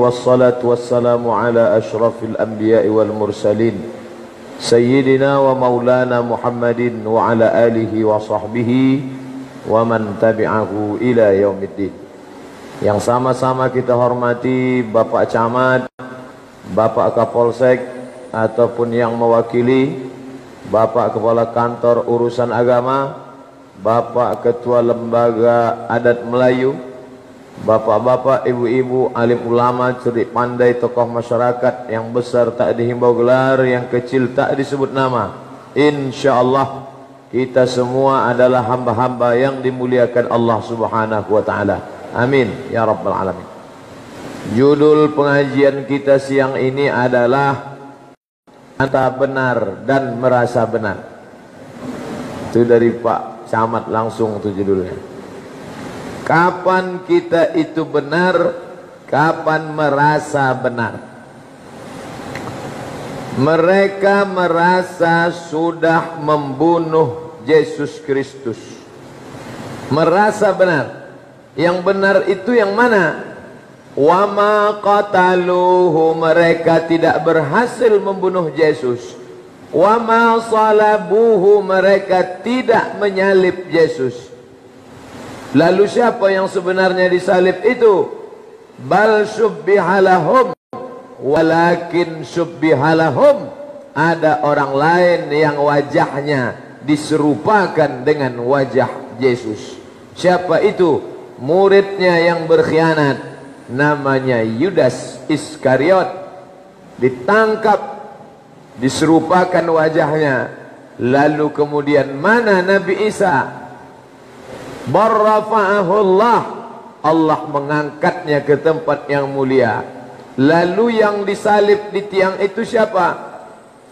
العالمين والصلاة والسلام على أشرف الأنبياء والمرسلين سيدنا ومولانا محمد وعلى آله وصحبه ومن تبعه إلى يوم الدين Yang sama-sama kita hormati Bapak Camat, Bapak Kapolsek ataupun yang mewakili Bapak Kepala Kantor Urusan Agama, Bapak Ketua Lembaga Adat Melayu, Bapak-bapak, ibu-ibu, alim ulama, cerdik pandai, tokoh masyarakat yang besar tak dihimbau gelar, yang kecil tak disebut nama. InsyaAllah kita semua adalah hamba-hamba yang dimuliakan Allah Subhanahu Wa Taala. Amin ya Rabbal Alamin. Judul pengajian kita siang ini adalah antara benar dan merasa benar. Itu dari Pak Camat langsung tu judulnya. Kapan kita itu benar? Kapan merasa benar? Mereka merasa sudah membunuh Yesus Kristus. Merasa benar. Yang benar itu yang mana? Wama qataluhu. Mereka tidak berhasil membunuh Yesus. Wama salabuhu. Mereka tidak menyalib Yesus. Lalu siapa yang sebenarnya disalib itu? Bal subbihalahum walakin subbihalahum ada orang lain yang wajahnya diserupakan dengan wajah Yesus. Siapa itu? Muridnya yang berkhianat namanya Yudas Iskariot ditangkap diserupakan wajahnya lalu kemudian mana Nabi Isa Barrafa'ahu Allah. Mengangkatnya ke tempat yang mulia. Lalu yang disalib di tiang itu siapa?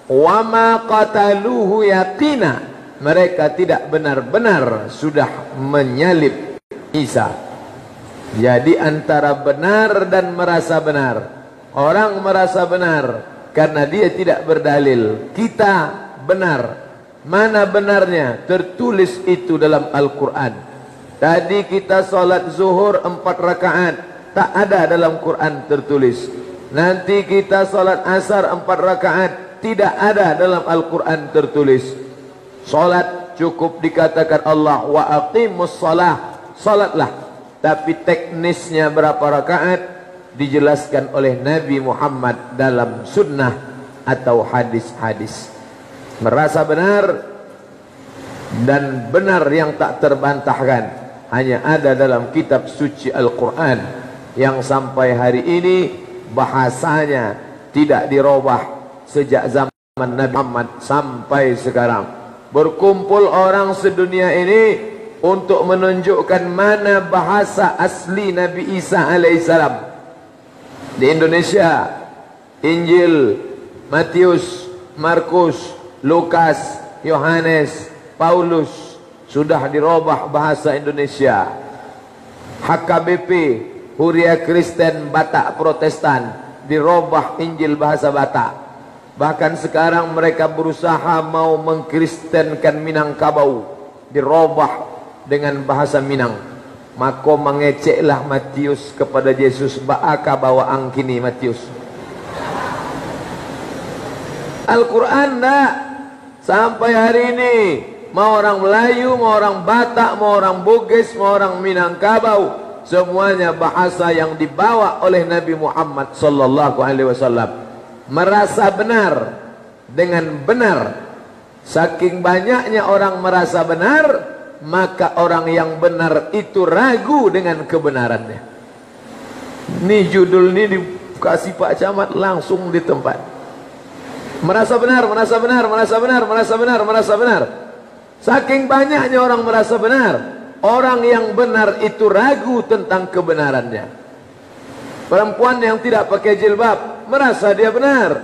Wama qataluhu yaqina. Mereka tidak benar-benar sudah menyalib Isa. Jadi antara benar dan merasa benar. Orang merasa benar Karena dia tidak berdalil. Kita benar. Mana benarnya? Tertulis itu dalam Al-Quran Tadi kita solat zuhur empat rakaat. Tak ada dalam Quran tertulis. Nanti kita solat asar empat rakaat. Tidak ada dalam Al-Quran tertulis. Solat cukup dikatakan Allah Wa aqimus solah. Solatlah. Tapi teknisnya berapa rakaat? Dijelaskan oleh Nabi Muhammad Dalam sunnah Atau hadis-hadis. Merasa benar Dan benar yang tak terbantahkan hanya ada dalam kitab suci Al-Quran yang sampai hari ini bahasanya tidak dirubah sejak zaman Nabi Muhammad sampai sekarang. Berkumpul orang sedunia ini untuk menunjukkan mana bahasa asli Nabi Isa alaihissalam. Di Indonesia, Injil, Matius, Markus, Lukas, Yohanes, Paulus, sudah dirubah bahasa Indonesia. HKBP, Huria Kristen Batak Protestan, dirubah Injil bahasa Batak. Bahkan sekarang mereka berusaha mau mengkristenkan Minangkabau, dirubah dengan bahasa Minang. Maka mengeceklah Matius kepada Yesus Ba'aka bawa angkini Matius. Al-Quran tak sampai hari ini mau orang Melayu, mau orang Batak, mau orang Bugis, mau orang Minangkabau, semuanya bahasa yang dibawa oleh Nabi Muhammad sallallahu alaihi wasallam. Merasa benar dengan benar. Saking banyaknya orang merasa benar, maka orang yang benar itu ragu dengan kebenarannya. Ini judul ini dikasih Pak Camat langsung di tempat. Merasa benar, merasa benar, merasa benar, merasa benar, merasa benar. Saking banyaknya orang merasa benar Orang yang benar itu ragu tentang kebenarannya. Perempuan yang tidak pakai jilbab Merasa dia benar.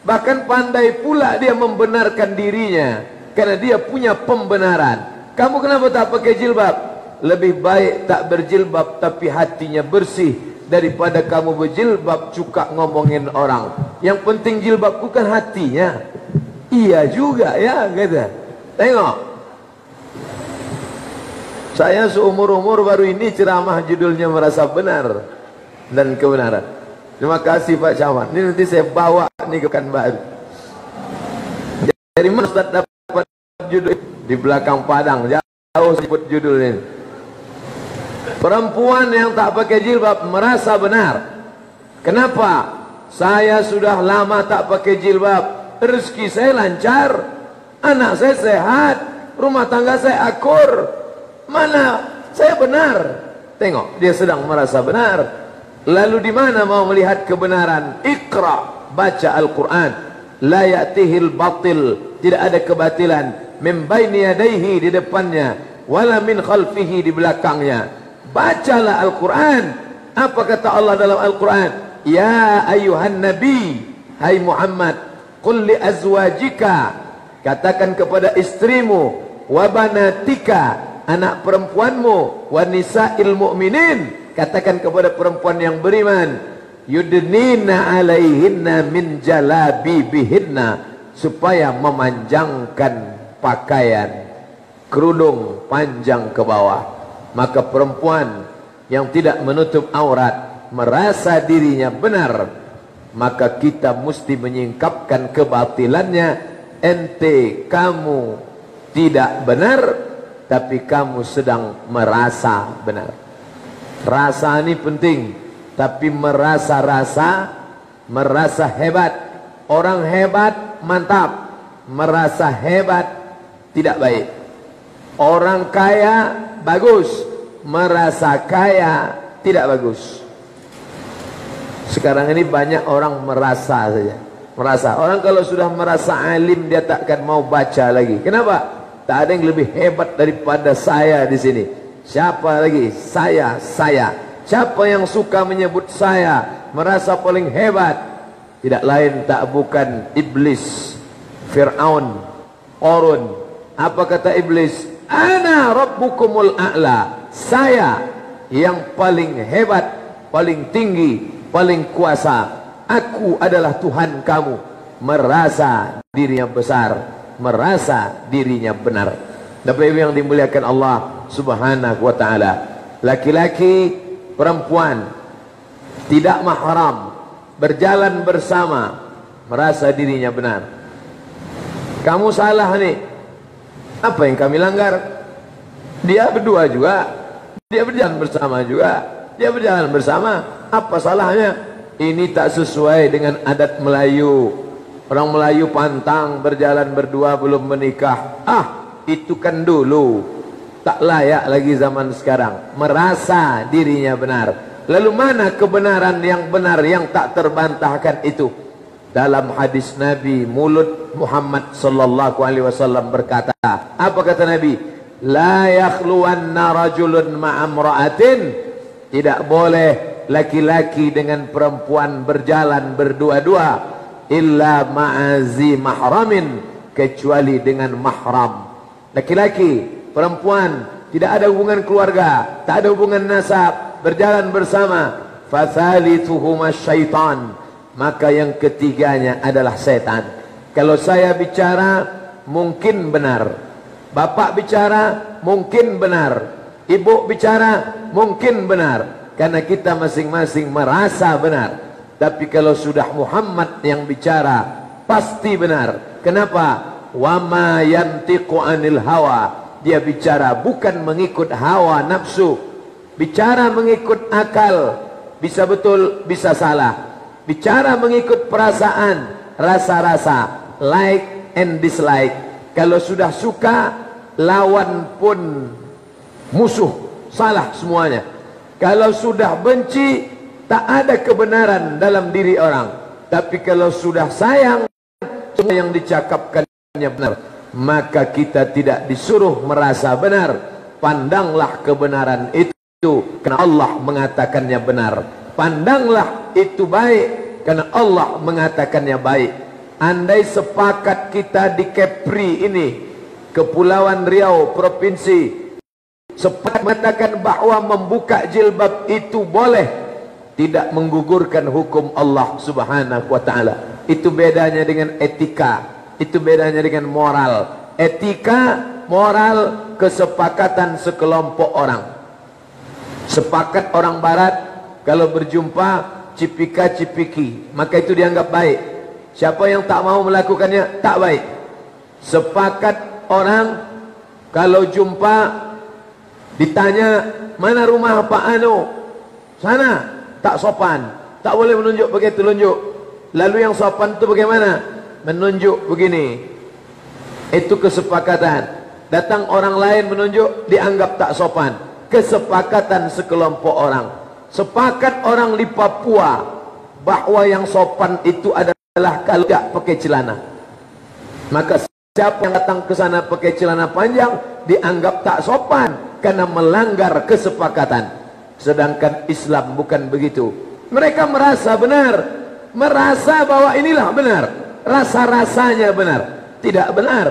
Bahkan pandai pula dia membenarkan dirinya Karena dia punya pembenaran. Kamu kenapa tak pakai jilbab? Lebih baik tak berjilbab tapi hatinya bersih Daripada kamu berjilbab cuka ngomongin orang. Yang penting jilbab bukan hatinya. Iya juga ya kata. Tengok. Saya seumur-umur baru ini ceramah judulnya merasa benar. dan kebenaran. Terima kasih Pak Camat. Ini nanti saya bawa ni ke baru. Dari mana Ustaz dapat judul di belakang padang jauh sebut judul ini. Perempuan yang tak pakai jilbab merasa benar. Kenapa? Saya sudah lama tak pakai jilbab. Rezeki saya lancar. Anak saya sehat. Rumah tangga saya akur. Mana saya benar? Tengok, dia sedang merasa benar. Lalu di mana mau melihat kebenaran? Iqra, baca Al-Quran. La ya'tihil batil, tidak ada kebatilan. Min baini yadayhi di depannya, wala min khalfihi di belakangnya. Bacalah Al-Quran. Apa kata Allah dalam Al-Quran? Ya ayuhan nabi, hai Muhammad, qul li azwajika, katakan kepada istrimu, wa banatika, anak perempuanmu, wa nisa'il mu'minin, katakan kepada perempuan yang beriman yudnina alaihinna min jalabi bihinna supaya memanjangkan pakaian kerudung panjang ke bawah. Maka perempuan yang tidak menutup aurat merasa dirinya benar maka kita mesti menyingkapkan kebatilannya ente kamu tidak benar tapi kamu sedang merasa benar Rasa ini penting. Tapi merasa-rasa, merasa hebat. Orang hebat, mantap. Merasa hebat, tidak baik. Orang kaya, bagus. Merasa kaya, tidak bagus. Sekarang ini banyak orang merasa saja. Merasa. Orang kalau sudah merasa alim, dia tak akan mau baca lagi. Kenapa? Tak ada yang lebih hebat daripada saya di sini. Siapa lagi? Saya, saya. Siapa yang suka menyebut saya merasa paling hebat? Tidak lain tak bukan iblis, Fir'aun, Orun. Apa kata iblis? Ana rabbukumul a'la. Saya yang paling hebat, paling tinggi, paling kuasa. Aku adalah Tuhan kamu. Merasa dirinya besar, merasa dirinya benar. Bapak Ibu yang dimuliakan Allah, subhanahu wa ta'ala. Laki-laki perempuan tidak mahram berjalan bersama merasa dirinya benar. Kamu salah nih apa yang kami langgar? Dia berdua juga. Dia berjalan bersama juga. Dia berjalan bersama. Apa salahnya? Ini tak sesuai dengan adat Melayu orang Melayu pantang berjalan berdua belum menikah. Ah itu kan dulu. Tak layak lagi zaman sekarang. Merasa dirinya benar. Lalu mana kebenaran yang benar yang tak terbantahkan itu? Dalam hadis Nabi mulut Muhammad sallallahu alaihi wasallam berkata apa kata Nabi? La yakhluwanna rajulun ma'amra'atin tidak boleh laki-laki dengan perempuan berjalan berdua-dua illa ma'azi mahramin kecuali dengan mahram. Laki-laki perempuan tidak ada hubungan keluarga tak ada hubungan nasab berjalan bersama fasalithuhuma syaitan. Maka yang ketiganya adalah setan. Kalau saya bicara mungkin benar. Bapak bicara mungkin benar. Ibu bicara mungkin benar. Karena kita masing-masing merasa benar tapi kalau sudah Muhammad yang bicara pasti benar. Kenapa? Wa ma yantiqu anil hawa. Dia bicara bukan mengikut hawa nafsu. Bicara mengikut akal. Bisa betul bisa salah. Bicara mengikut perasaan rasa-rasa like and dislike. Kalau sudah suka lawan pun musuh. Salah semuanya. Kalau sudah benci tak ada kebenaran dalam diri orang. Tapi kalau sudah sayang semua yang dicakapkannya benar maka kita tidak disuruh merasa benar. Pandanglah kebenaran itu karena Allah mengatakannya benar. Pandanglah itu baik karena Allah mengatakannya baik. Andai sepakat kita di Kepri ini kepulauan Riau provinsi sepakat mengatakan bahawa membuka jilbab itu boleh tidak menggugurkan hukum Allah subhanahu wa ta'ala itu bedanya dengan etika itu bedanya dengan moral etika moral kesepakatan sekelompok orang sepakat orang barat kalau berjumpa cipika-cipiki, maka itu dianggap baik. Siapa yang tak mau melakukannya, tak baik. Sepakat orang kalau jumpa ditanya mana rumah Pak Anu? Sana, tak sopan. Tak boleh menunjuk begitu tunjuk. Lalu yang sopan itu bagaimana? Menunjuk begini. Itu kesepakatan. Datang orang lain menunjuk dianggap tak sopan. Kesepakatan sekelompok orang. Sepakat orang di Papua bahawa yang sopan itu adalah kalau tidak pakai celana. Maka siapa yang datang ke sana pakai celana panjang dianggap tak sopan karena melanggar kesepakatan. Sedangkan Islam bukan begitu. Mereka merasa benar, merasa bahwa inilah benar, rasa-rasanya benar, tidak benar.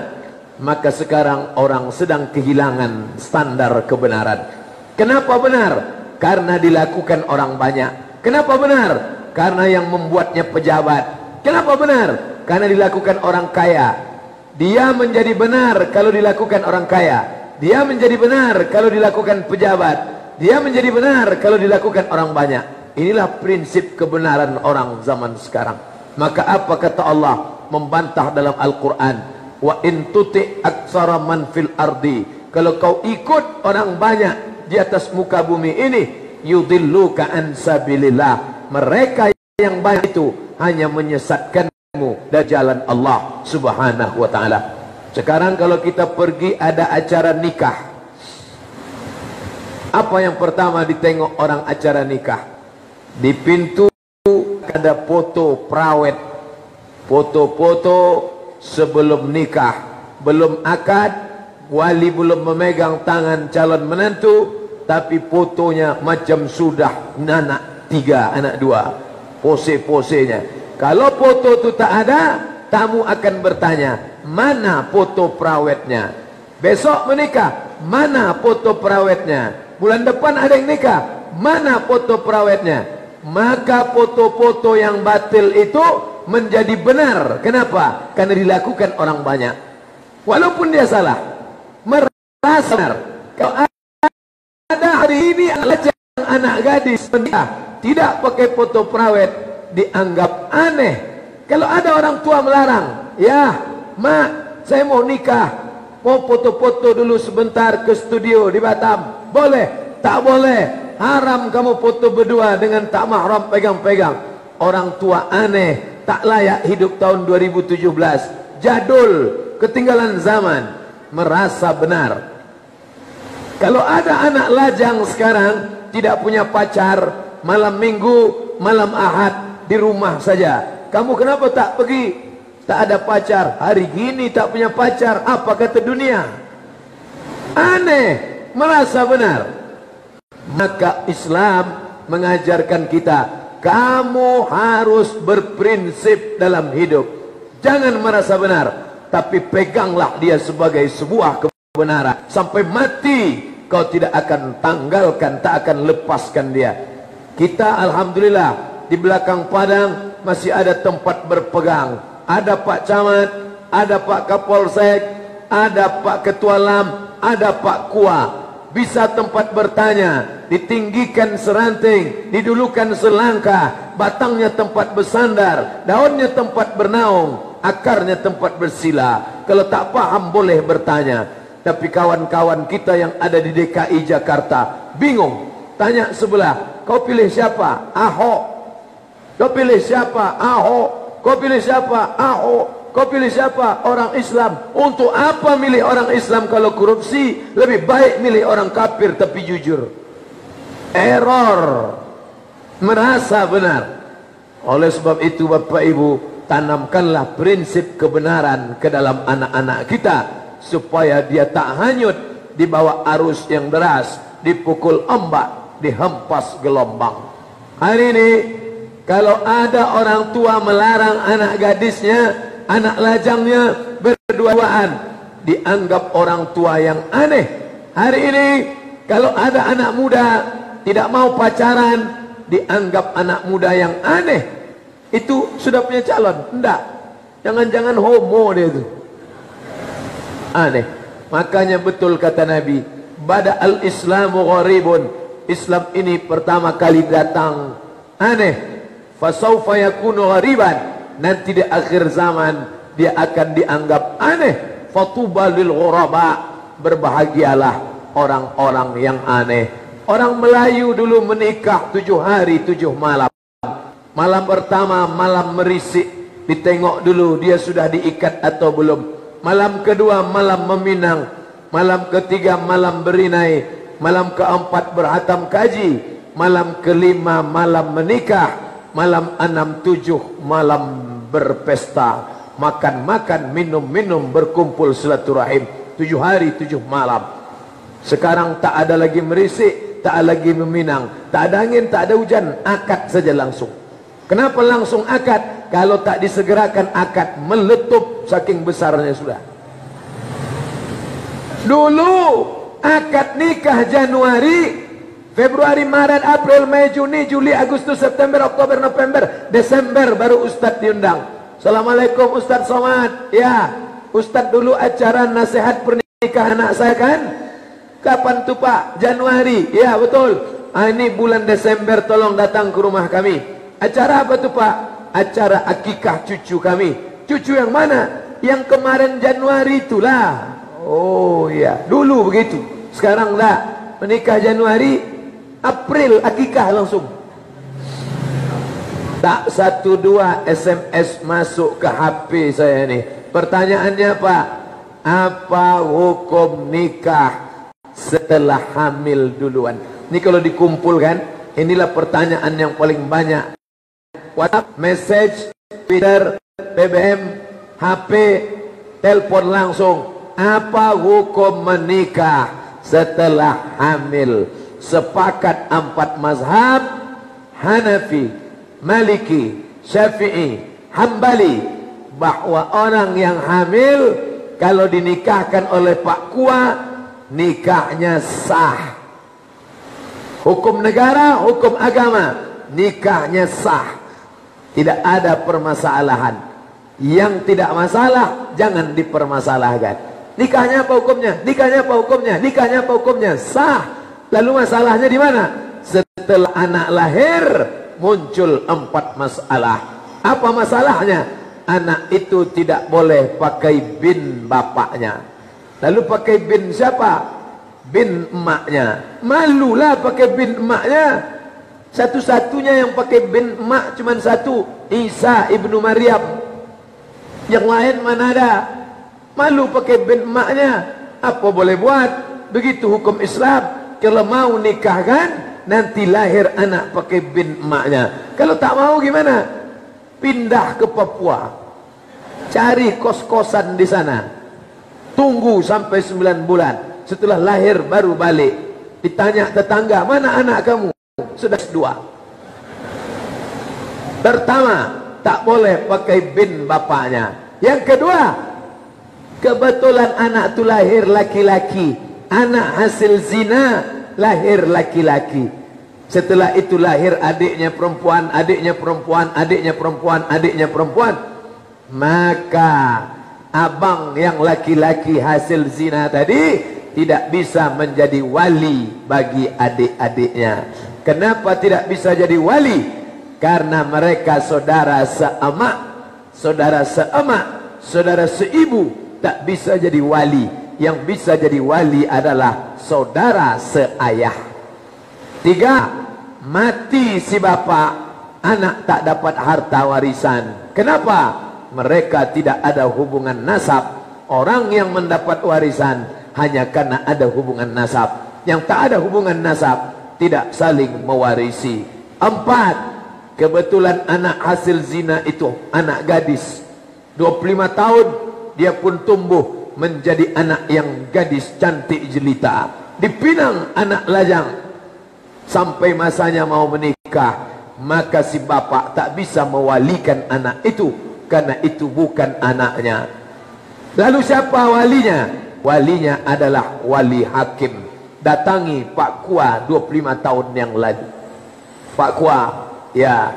Maka sekarang orang sedang kehilangan standar kebenaran. Kenapa benar? Karena dilakukan orang banyak. Kenapa benar? Karena yang membuatnya pejabat. Kenapa benar? Karena dilakukan orang kaya. Dia menjadi benar kalau dilakukan orang kaya. Dia menjadi benar kalau dilakukan pejabat. Dia menjadi benar kalau dilakukan orang banyak. Inilah prinsip kebenaran orang zaman sekarang. Maka apa kata Allah membantah dalam Al-Quran? wa in tuti aksara man fil ardi kalau kau ikut orang banyak di atas muka bumi ini yudilluka an sabilillah mereka yang banyak itu hanya menyesatkanmu dari jalan Allah subhanahu wa ta'ala sekarang kalau kita pergi ada acara nikah apa yang pertama ditengok orang acara nikah? Di pintu ada foto prawet foto-foto sebelum nikah. Belum akad wali belum memegang tangan calon menantu tapi fotonya macam sudah anak tiga anak dua. Pose-posenya. Kalau foto itu tak ada tamu akan bertanya mana foto perawetnya besok menikah mana foto perawetnya bulan depan ada yang nikah mana foto perawetnya maka foto-foto yang batil itu menjadi benar. Kenapa? Karena dilakukan orang banyak. Walaupun dia salah. Merasa benar. Kalau ada hari ini anak gadis menikah. Tidak pakai foto perawet. Dianggap aneh. Kalau ada orang tua melarang. Ya, mak, saya mau nikah. Mau foto-foto dulu sebentar ke studio di Batam. Boleh? Tak boleh. Haram kamu foto berdua dengan tak mahram pegang-pegang. Orang tua aneh tak layak hidup tahun 2017 jadul ketinggalan zaman merasa benar kalau ada anak lajang sekarang tidak punya pacar malam minggu malam ahad di rumah saja kamu kenapa tak pergi tak ada pacar hari gini tak punya pacar apa kata dunia aneh merasa benar maka Islam mengajarkan kita kamu harus berprinsip dalam hidup. Jangan merasa benar. Tapi peganglah dia sebagai sebuah kebenaran. Sampai mati kau tidak akan tanggalkan, tak akan lepaskan dia. Kita Alhamdulillah di belakang padang masih ada tempat berpegang. Ada Pak Camat, ada Pak Kapolsek, ada Pak Ketua Lam, ada Pak Kuah bisa tempat bertanya, ditinggikan seranting, didulukan selangkah, batangnya tempat bersandar, daunnya tempat bernaung, akarnya tempat bersila. Kalau tak paham boleh bertanya. Tapi kawan-kawan kita yang ada di DKI Jakarta bingung. Tanya sebelah, kau pilih siapa? Ahok. Kau pilih siapa? Ahok. Kau pilih siapa? Ahok. Kau pilih siapa? Orang Islam. Untuk apa milih orang Islam kalau korupsi? Lebih baik milih orang kafir tapi jujur. Error. Merasa benar. Oleh sebab itu Bapak Ibu, tanamkanlah prinsip kebenaran ke dalam anak-anak kita. Supaya dia tak hanyut di bawah arus yang deras. Dipukul ombak, dihempas gelombang. Hari ini, kalau ada orang tua melarang anak gadisnya, anak lajangnya berduaan dianggap orang tua yang aneh. Hari ini kalau ada anak muda tidak mau pacaran dianggap anak muda yang aneh. Itu sudah punya calon? Enggak. Jangan-jangan homo dia itu aneh. Makanya betul kata Nabi bada al-islamu gharibun. Islam ini pertama kali datang. Aneh fasaufa yakunu ghariban. Nanti di akhir zaman dia akan dianggap aneh. Fatuba lil ghuraba. Berbahagialah orang-orang yang aneh. Orang Melayu dulu menikah tujuh hari tujuh malam. Malam pertama malam merisik. Ditengok dulu dia sudah diikat atau belum. Malam kedua malam meminang. Malam ketiga malam berinai. Malam keempat berhatam kaji, malam kelima malam menikah, malam enam tujuh malam berpesta, makan-makan, minum-minum, berkumpul silaturahim, tujuh hari tujuh malam. Sekarang tak ada lagi merisik, tak ada lagi meminang, tak ada angin, tak ada hujan, akad saja langsung. Kenapa langsung akad? Kalau tak disegerakan akad meletup saking besarnya sudah. Dulu akad nikah Januari Februari, Maret, April, Mei, Juni, Juli, Agustus, September, Oktober, November, Desember baru Ustaz diundang. Assalamualaikum Ustaz Somad. Ya, Ustaz dulu acara nasihat pernikahan anak saya kan? Kapan tu Pak? Januari. Ya, betul. Ah, ini bulan Desember tolong datang ke rumah kami. Acara apa tu Pak? Acara akikah cucu kami. Cucu yang mana? Yang kemarin Januari itulah. Oh ya, dulu begitu. Sekarang dah menikah Januari, April akikah langsung. Tak satu dua SMS masuk ke HP saya ni. Pertanyaannya apa? Apa hukum nikah setelah hamil duluan? Ini kalau dikumpulkan, inilah pertanyaan yang paling banyak. WhatsApp, message, Twitter, BBM, HP, telepon langsung apa hukum menikah setelah hamil sepakat empat mazhab Hanafi, Maliki, Syafi'i, Hambali bahawa orang yang hamil kalau dinikahkan oleh Pak Kua nikahnya sah hukum negara, hukum agama nikahnya sah tidak ada permasalahan yang tidak masalah jangan dipermasalahkan Nikahnya apa hukumnya? Nikahnya apa hukumnya? Nikahnya apa hukumnya? Sah. Lalu masalahnya di mana? Setelah anak lahir muncul empat masalah. Apa masalahnya? Anak itu tidak boleh pakai bin bapaknya. Lalu pakai bin siapa? Bin emaknya. Malulah pakai bin emaknya. Satu-satunya yang pakai bin emak cuma satu. Isa ibnu Maryam. Yang lain mana ada? Malu pakai bin maknya. Apa boleh buat? Begitu hukum Islam. Kalau mau nikahkan, nanti lahir anak pakai bin maknya. Kalau tak mau gimana? Pindah ke Papua. Cari kos-kosan di sana. Tunggu sampai 9 bulan. Setelah lahir baru balik. Ditanya tetangga, mana anak kamu? Sudah dua. Pertama, tak boleh pakai bin bapaknya. Yang kedua, Kebetulan anak itu lahir laki-laki. Anak hasil zina lahir laki-laki. Setelah itu lahir adiknya perempuan, adiknya perempuan, adiknya perempuan, adiknya perempuan. Maka abang yang laki-laki hasil zina tadi tidak bisa menjadi wali bagi adik-adiknya. Kenapa tidak bisa jadi wali? Karena mereka saudara seemak, saudara seemak, saudara seibu, tak bisa jadi wali yang bisa jadi wali adalah saudara seayah. Tiga mati si bapa. Anak tak dapat harta warisan. Kenapa? Mereka tidak ada hubungan nasab. Orang yang mendapat warisan hanya karena ada hubungan nasab. Yang tak ada hubungan nasab tidak saling mewarisi. Empat kebetulan anak hasil zina itu anak gadis. 25 tahun dia pun tumbuh menjadi anak yang gadis cantik jelita. Dipinang anak lajang. Sampai masanya mau menikah maka si bapa tak bisa mewalikan anak itu karena itu bukan anaknya. Lalu siapa walinya? Walinya adalah wali hakim. Datangi Pak Kua 25 tahun yang lalu. Pak Kua ya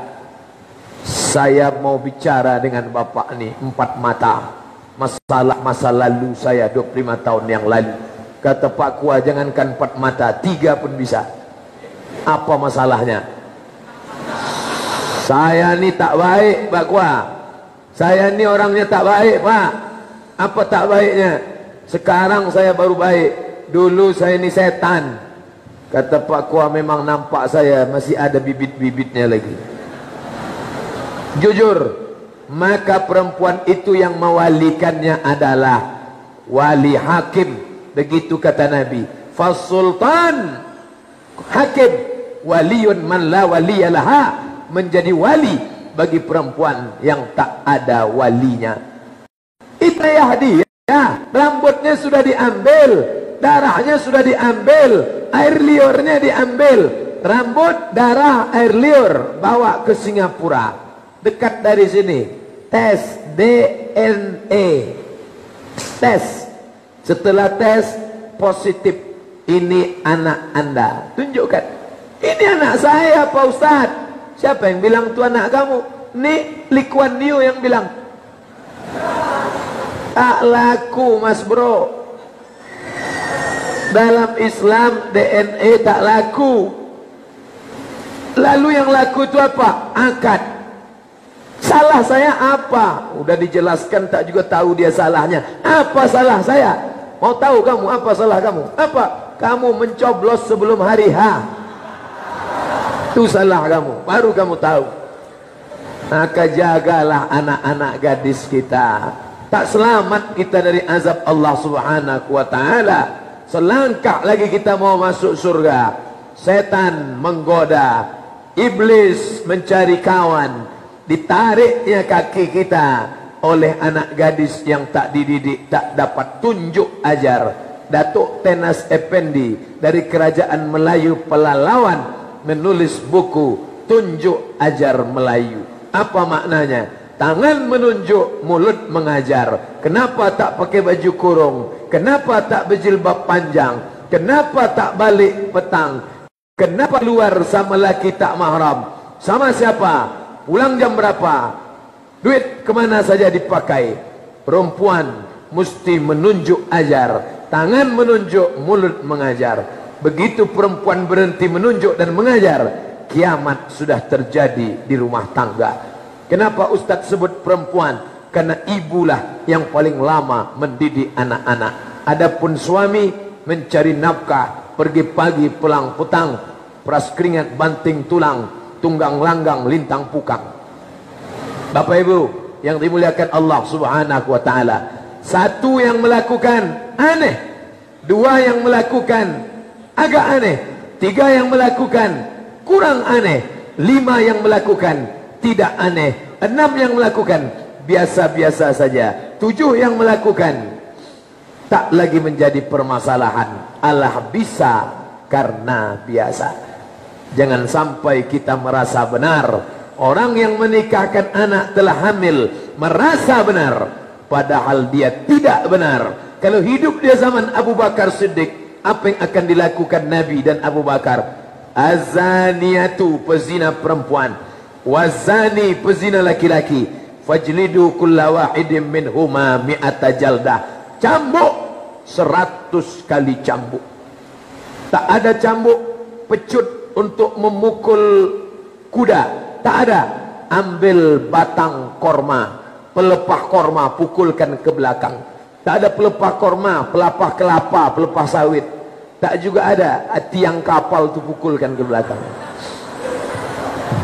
saya mau bicara dengan bapak ni empat mata masalah masa lalu saya 25 tahun yang lalu kata Pak Kua jangankan empat mata tiga pun bisa apa masalahnya? Saya ni tak baik, Pak Kuah. Saya ni orangnya tak baik, Pak. Apa tak baiknya? Sekarang saya baru baik. Dulu saya ni setan. Kata Pak Kuah memang nampak saya masih ada bibit-bibitnya lagi. Jujur, maka perempuan itu yang mewalikannya adalah wali hakim. Begitu kata Nabi. Fasultan hakim waliun man la waliyalaha menjadi wali bagi perempuan yang tak ada walinya. Itu ya dia. Ya, rambutnya sudah diambil, darahnya sudah diambil, air liurnya diambil, rambut, darah, air liur bawa ke Singapura. Dekat dari sini. Tes DNA. Tes. Setelah tes positif ini anak Anda. Tunjukkan. Ini anak saya Pak Ustaz. Siapa yang bilang itu anak kamu? Ini Likuan Niu yang bilang. Tak laku mas bro. Dalam Islam DNA tak laku. Lalu yang laku itu apa? Akad. Salah saya apa? Udah dijelaskan tak juga tahu dia salahnya. Apa salah saya? Mau tahu kamu apa salah kamu? Apa? Kamu mencoblos sebelum hari H. Itu salah kamu. Baru kamu tahu. Maka jagalah anak-anak gadis kita tak selamat kita dari azab Allah Subhanahu wa taala. Selangkah lagi kita mau masuk surga. Setan menggoda, iblis mencari kawan, ditariknya kaki kita oleh anak gadis yang tak dididik, tak dapat tunjuk ajar. Datuk Tenas Effendi dari kerajaan Melayu Pelalawan menulis buku Tunjuk Ajar Melayu. Apa maknanya? Tangan menunjuk, mulut mengajar. Kenapa tak pakai baju kurung? Kenapa tak berjilbab panjang? Kenapa tak balik petang? Kenapa luar sama laki tak mahram? Sama siapa? Pulang jam berapa? Duit kemana saja dipakai? Perempuan mesti menunjuk ajar. Tangan menunjuk, mulut mengajar. Begitu perempuan berhenti menunjuk dan mengajar, kiamat sudah terjadi di rumah tangga. Kenapa Ustaz sebut perempuan? Karena ibulah yang paling lama mendidik anak-anak. Adapun suami mencari nafkah, pergi pagi pulang petang, peras keringat banting tulang, tunggang langgang lintang pukang. Bapak Ibu yang dimuliakan Allah Subhanahu wa taala. Satu yang melakukan aneh, dua yang melakukan agak aneh, tiga yang melakukan kurang aneh, lima yang melakukan tidak aneh. Enam yang melakukan biasa-biasa saja. Tujuh yang melakukan tak lagi menjadi permasalahan. Allah bisa karena biasa. Jangan sampai kita merasa benar. Orang yang menikahkan anak telah hamil merasa benar. Padahal dia tidak benar. Kalau hidup dia zaman Abu Bakar Siddiq, apa yang akan dilakukan Nabi dan Abu Bakar? Azaniatu pezina perempuan wazani pezina laki-laki fajlidu kulla wahidin minhuma mi'ata jaldah cambuk seratus kali cambuk tak ada cambuk pecut untuk memukul kuda tak ada ambil batang korma pelepah korma pukulkan ke belakang tak ada pelepah korma pelepah kelapa pelepah sawit tak juga ada tiang kapal tu pukulkan ke belakang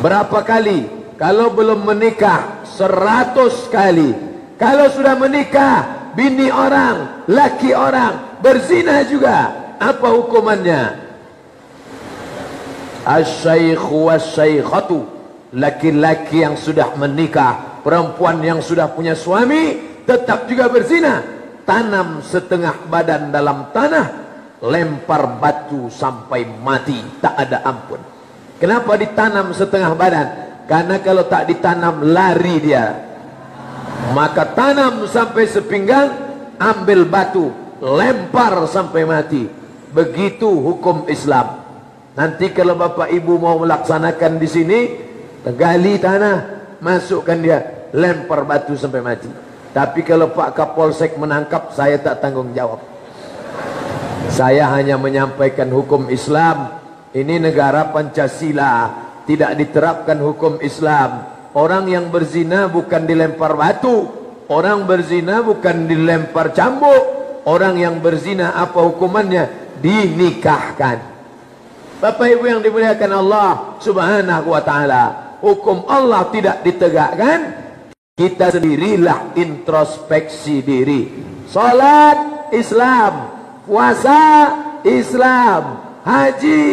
Berapa kali? Kalau belum menikah, seratus kali. Kalau sudah menikah, bini orang, laki orang, berzina juga. Apa hukumannya? As-syaikhu was-saikhatu. Laki-laki yang sudah menikah, perempuan yang sudah punya suami, tetap juga berzina. Tanam setengah badan dalam tanah, lempar batu sampai mati, tak ada ampun. Kenapa ditanam setengah badan? Karena kalau tak ditanam lari dia. Maka tanam sampai sepinggang, ambil batu, lempar sampai mati. Begitu hukum Islam. Nanti kalau bapak ibu mau melaksanakan di sini, gali tanah, masukkan dia, lempar batu sampai mati. Tapi kalau Pak Kapolsek menangkap, saya tak tanggung jawab. Saya hanya menyampaikan hukum Islam Ini negara Pancasila, tidak diterapkan hukum Islam. Orang yang berzina bukan dilempar batu, orang berzina bukan dilempar cambuk, orang yang berzina apa hukumannya? Dinikahkan. Bapak Ibu yang dimuliakan Allah Subhanahu wa taala, hukum Allah tidak ditegakkan, kita sendirilah introspeksi diri. Salat Islam, puasa Islam, haji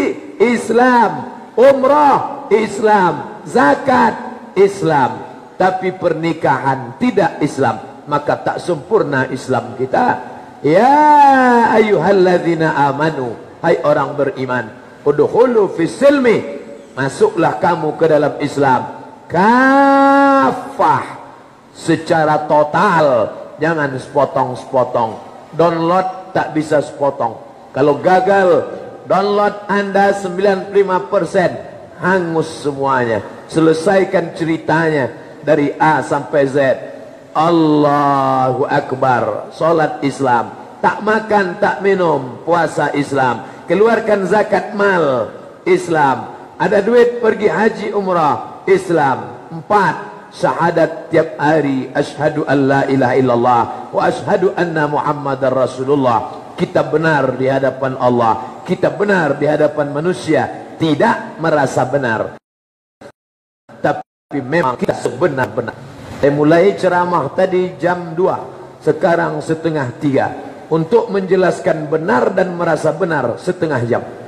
Islam, umrah Islam, zakat Islam. Tapi pernikahan tidak Islam, maka tak sempurna Islam kita. Ya ayyuhalladzina amanu, hai orang beriman, udkhulu fis silmi, masuklah kamu ke dalam Islam. Kafah. Secara total, jangan sepotong-sepotong. Download tak bisa sepotong. Kalau gagal download anda 95% hangus semuanya. Selesaikan ceritanya dari A sampai Z. Allahu Akbar. Solat Islam. Tak makan tak minum. Puasa Islam keluarkan zakat mal Islam. Ada duit pergi haji umrah. Islam. Empat syahadat tiap hari. Asyhadu an la ilaha illallah wa asyhadu anna muhammadar rasulullah. Kita benar di hadapan Allah, kita benar di hadapan manusia, tidak merasa benar. Tapi memang kita sebenar-benar. Saya mulai ceramah tadi jam 2, sekarang setengah 3. Untuk menjelaskan benar dan merasa benar setengah jam.